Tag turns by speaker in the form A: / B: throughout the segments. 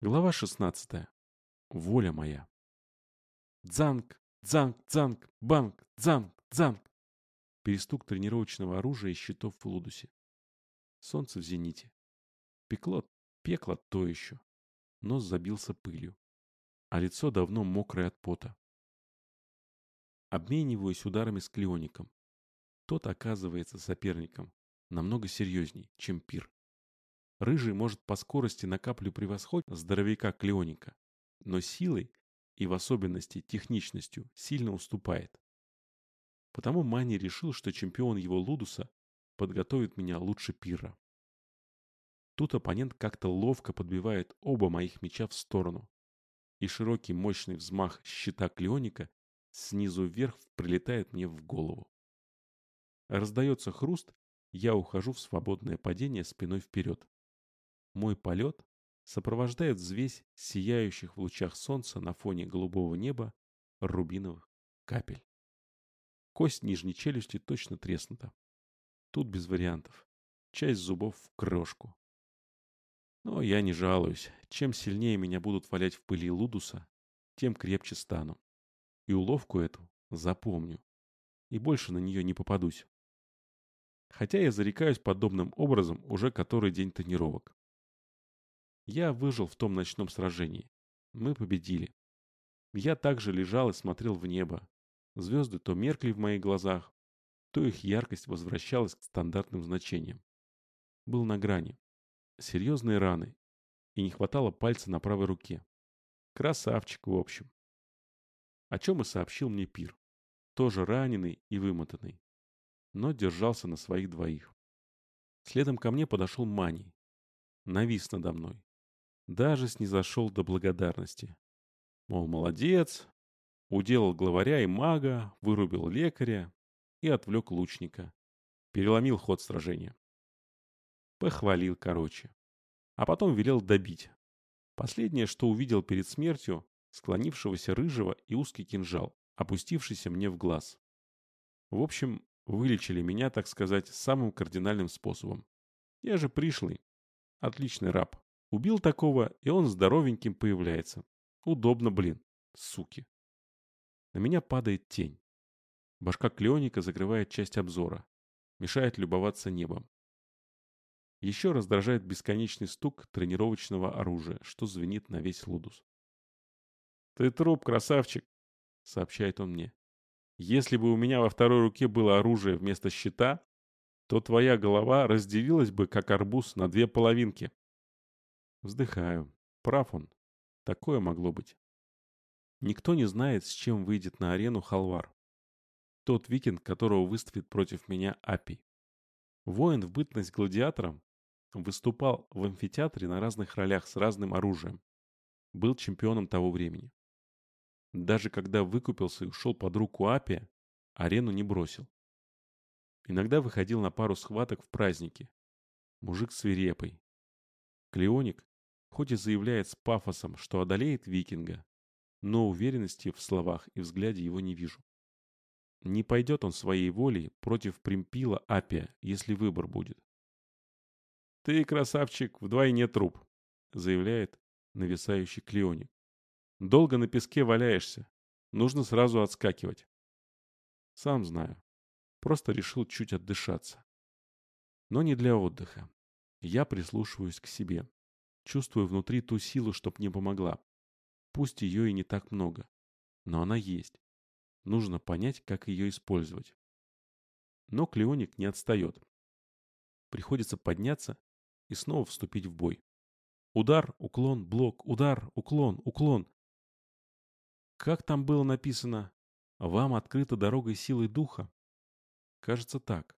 A: Глава 16. Воля моя. Дзанг, дзанг, дзанг, банг, дзанг, дзанг. Перестук тренировочного оружия и щитов в Лудусе. Солнце в зените. Пекло, пекло то еще. Нос забился пылью. А лицо давно мокрое от пота. Обмениваюсь ударами с Клеоником. Тот оказывается соперником намного серьезней, чем Пир. Рыжий может по скорости на каплю превосходить здоровяка Клеоника, но силой и в особенности техничностью сильно уступает. Потому Мани решил, что чемпион его Лудуса подготовит меня лучше Пира. Тут оппонент как-то ловко подбивает оба моих меча в сторону, и широкий мощный взмах щита Клеоника снизу вверх прилетает мне в голову. Раздается хруст, я ухожу в свободное падение спиной вперед. Мой полет сопровождает взвесь сияющих в лучах солнца на фоне голубого неба рубиновых капель. Кость нижней челюсти точно треснута. Тут без вариантов. Часть зубов в крошку. Но я не жалуюсь. Чем сильнее меня будут валять в пыли лудуса, тем крепче стану. И уловку эту запомню. И больше на нее не попадусь. Хотя я зарекаюсь подобным образом уже который день тренировок. Я выжил в том ночном сражении. Мы победили. Я также лежал и смотрел в небо. Звезды то меркли в моих глазах, то их яркость возвращалась к стандартным значениям. Был на грани. Серьезные раны. И не хватало пальца на правой руке. Красавчик, в общем. О чем и сообщил мне Пир. Тоже раненый и вымотанный. Но держался на своих двоих. Следом ко мне подошел Мани. Навис надо мной даже снизошел до благодарности. Мол, молодец, уделал главаря и мага, вырубил лекаря и отвлек лучника. Переломил ход сражения. Похвалил, короче. А потом велел добить. Последнее, что увидел перед смертью, склонившегося рыжего и узкий кинжал, опустившийся мне в глаз. В общем, вылечили меня, так сказать, самым кардинальным способом. Я же пришлый. Отличный раб. Убил такого, и он здоровеньким появляется. Удобно, блин, суки. На меня падает тень. Башка Клеоника закрывает часть обзора. Мешает любоваться небом. Еще раздражает бесконечный стук тренировочного оружия, что звенит на весь лудус. «Ты труп, красавчик!» — сообщает он мне. «Если бы у меня во второй руке было оружие вместо щита, то твоя голова разделилась бы, как арбуз, на две половинки». Вздыхаю. Прав он. Такое могло быть. Никто не знает, с чем выйдет на арену Халвар. Тот викинг, которого выставит против меня Апи. Воин в бытность гладиатором выступал в амфитеатре на разных ролях с разным оружием. Был чемпионом того времени. Даже когда выкупился и ушел под руку Апия, арену не бросил. Иногда выходил на пару схваток в праздники. Мужик свирепый. Клеоник хоть и заявляет с пафосом, что одолеет викинга, но уверенности в словах и взгляде его не вижу. Не пойдет он своей волей против примпила Апия, если выбор будет. «Ты, красавчик, вдвойне труп», — заявляет нависающий Клеоник. «Долго на песке валяешься. Нужно сразу отскакивать». Сам знаю. Просто решил чуть отдышаться. Но не для отдыха. Я прислушиваюсь к себе. Чувствую внутри ту силу, чтоб мне помогла. Пусть ее и не так много. Но она есть. Нужно понять, как ее использовать. Но Клеоник не отстает. Приходится подняться и снова вступить в бой. Удар, уклон, блок, удар, уклон, уклон. Как там было написано? Вам открыта дорога силой духа? Кажется так.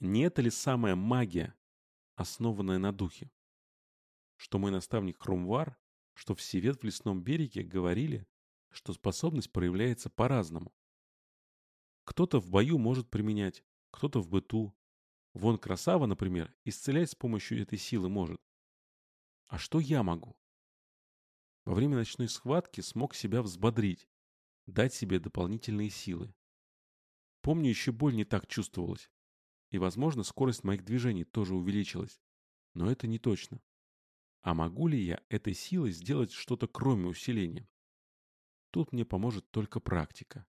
A: Не это ли самая магия, основанная на духе? что мой наставник Хрумвар, что в Севет в лесном береге говорили, что способность проявляется по-разному. Кто-то в бою может применять, кто-то в быту. Вон Красава, например, исцелять с помощью этой силы может. А что я могу? Во время ночной схватки смог себя взбодрить, дать себе дополнительные силы. Помню, еще боль не так чувствовалась. И, возможно, скорость моих движений тоже увеличилась. Но это не точно. А могу ли я этой силой сделать что-то кроме усиления? Тут мне поможет только практика.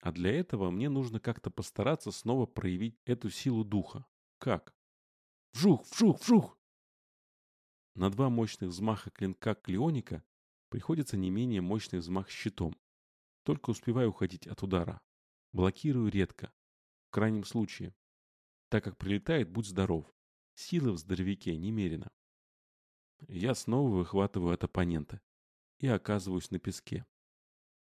A: А для этого мне нужно как-то постараться снова проявить эту силу духа. Как? Вжух, вжух, вжух! На два мощных взмаха клинка Клеоника приходится не менее мощный взмах щитом. Только успеваю уходить от удара. Блокирую редко. В крайнем случае. Так как прилетает, будь здоров. Силы в здоровяке немерено. Я снова выхватываю от оппонента и оказываюсь на песке.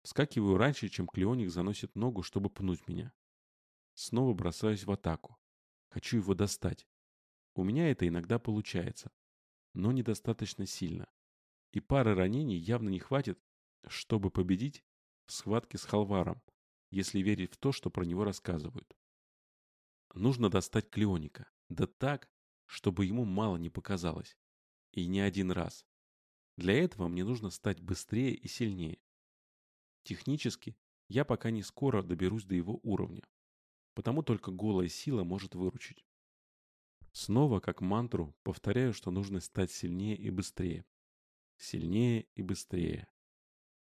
A: Вскакиваю раньше, чем Клеоник заносит ногу, чтобы пнуть меня. Снова бросаюсь в атаку. Хочу его достать. У меня это иногда получается, но недостаточно сильно. И пары ранений явно не хватит, чтобы победить в схватке с Халваром, если верить в то, что про него рассказывают. Нужно достать Клеоника. Да так, чтобы ему мало не показалось. И не один раз. Для этого мне нужно стать быстрее и сильнее. Технически, я пока не скоро доберусь до его уровня. Потому только голая сила может выручить. Снова, как мантру, повторяю, что нужно стать сильнее и быстрее. Сильнее и быстрее.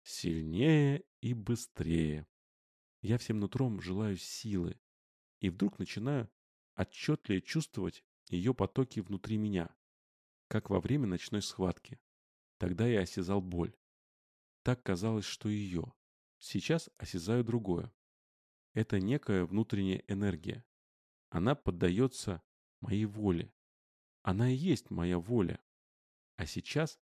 A: Сильнее и быстрее. Я всем нутром желаю силы. И вдруг начинаю отчетливее чувствовать ее потоки внутри меня, как во время ночной схватки. Тогда я осязал боль. Так казалось, что ее. Сейчас осязаю другое. Это некая внутренняя энергия. Она поддается моей воле. Она и есть моя воля. А сейчас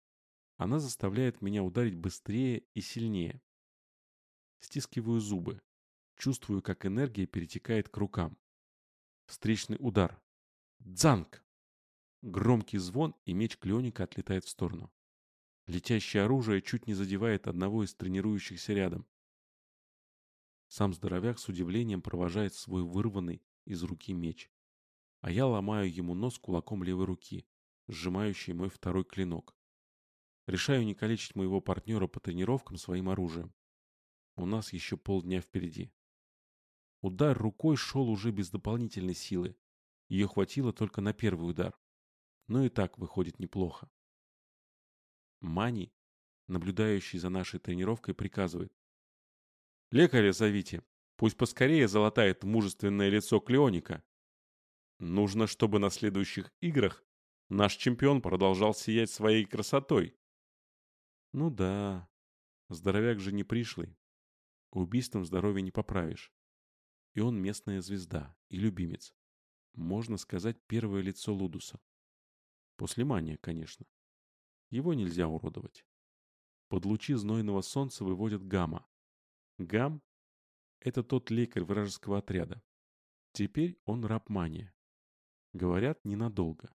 A: она заставляет меня ударить быстрее и сильнее. Стискиваю зубы. Чувствую, как энергия перетекает к рукам. Встречный удар. Дзанг! Громкий звон, и меч Клеоника отлетает в сторону. Летящее оружие чуть не задевает одного из тренирующихся рядом. Сам здоровяк с удивлением провожает свой вырванный из руки меч. А я ломаю ему нос кулаком левой руки, сжимающий мой второй клинок. Решаю не калечить моего партнера по тренировкам своим оружием. У нас еще полдня впереди. Удар рукой шел уже без дополнительной силы. Ее хватило только на первый удар. Но и так выходит неплохо. Мани, наблюдающий за нашей тренировкой, приказывает. Лекаря зовите. Пусть поскорее залатает мужественное лицо Клеоника. Нужно, чтобы на следующих играх наш чемпион продолжал сиять своей красотой. Ну да, здоровяк же не пришлый. Убийством здоровья не поправишь. И он местная звезда и любимец. Можно сказать, первое лицо Лудуса. После мания, конечно. Его нельзя уродовать. Под лучи знойного солнца выводят гамма, Гам – это тот лекарь вражеского отряда. Теперь он раб мания. Говорят, ненадолго.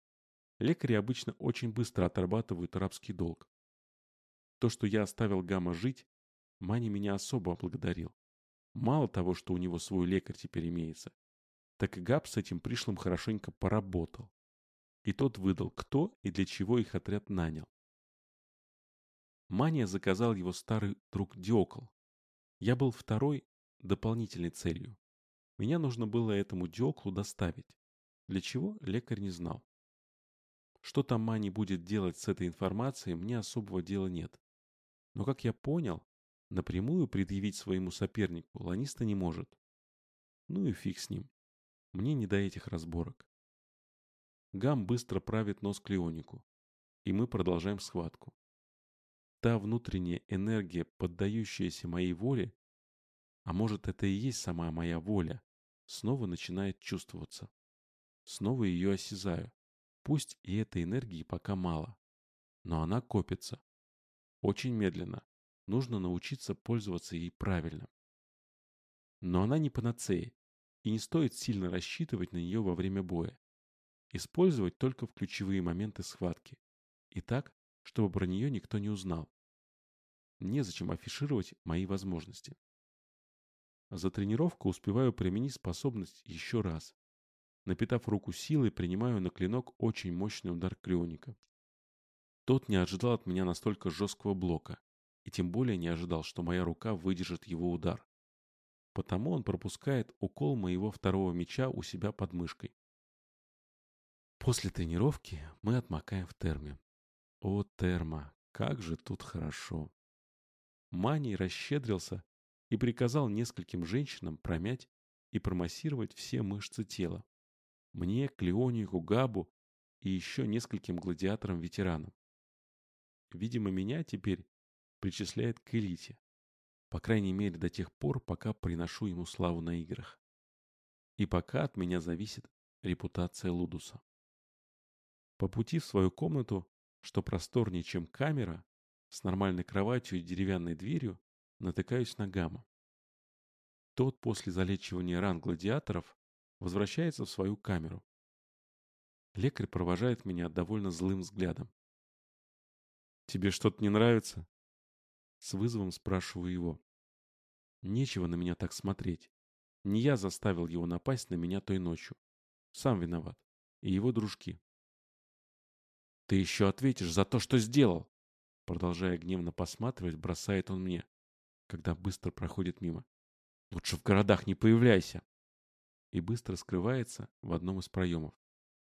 A: Лекари обычно очень быстро отрабатывают рабский долг. То, что я оставил Гамма жить, Мани меня особо благодарил. Мало того, что у него свой лекарь теперь имеется, так и Габ с этим пришлым хорошенько поработал. И тот выдал, кто и для чего их отряд нанял. Мания заказал его старый друг Диокл, я был второй, дополнительной целью. Меня нужно было этому Диоклу доставить. Для чего, лекарь не знал. Что там Мани будет делать с этой информацией, мне особого дела нет. Но, как я понял, напрямую предъявить своему сопернику Ланиста не может. Ну и фиг с ним. Мне не до этих разборок. Гам быстро правит нос Клеонику, и мы продолжаем схватку. Та внутренняя энергия, поддающаяся моей воле, а может это и есть сама моя воля, снова начинает чувствоваться. Снова ее осязаю. Пусть и этой энергии пока мало, но она копится. Очень медленно. Нужно научиться пользоваться ей правильно. Но она не панацея, и не стоит сильно рассчитывать на нее во время боя. Использовать только в ключевые моменты схватки. И так, чтобы про нее никто не узнал. Незачем афишировать мои возможности. За тренировку успеваю применить способность еще раз. Напитав руку силой, принимаю на клинок очень мощный удар клеоника. Тот не ожидал от меня настолько жесткого блока, и тем более не ожидал, что моя рука выдержит его удар. Потому он пропускает укол моего второго меча у себя под мышкой. После тренировки мы отмокаем в терме. О, терма, как же тут хорошо. Маний расщедрился и приказал нескольким женщинам промять и промассировать все мышцы тела. Мне, Клеонию, Габу и еще нескольким гладиаторам-ветеранам. Видимо, меня теперь причисляет к элите. По крайней мере, до тех пор, пока приношу ему славу на играх. И пока от меня зависит репутация Лудуса. По пути в свою комнату, что просторнее, чем камера, с нормальной кроватью и деревянной дверью, натыкаюсь на Гамма. Тот после залечивания ран гладиаторов возвращается в свою камеру. Лекарь провожает меня довольно злым взглядом. «Тебе что-то не нравится?» С вызовом спрашиваю его. Нечего на меня так смотреть. Не я заставил его напасть на меня той ночью. Сам виноват. И его дружки. «Ты еще ответишь за то, что сделал!» Продолжая гневно посматривать, бросает он мне, когда быстро проходит мимо. «Лучше в городах не появляйся!» И быстро скрывается в одном из проемов.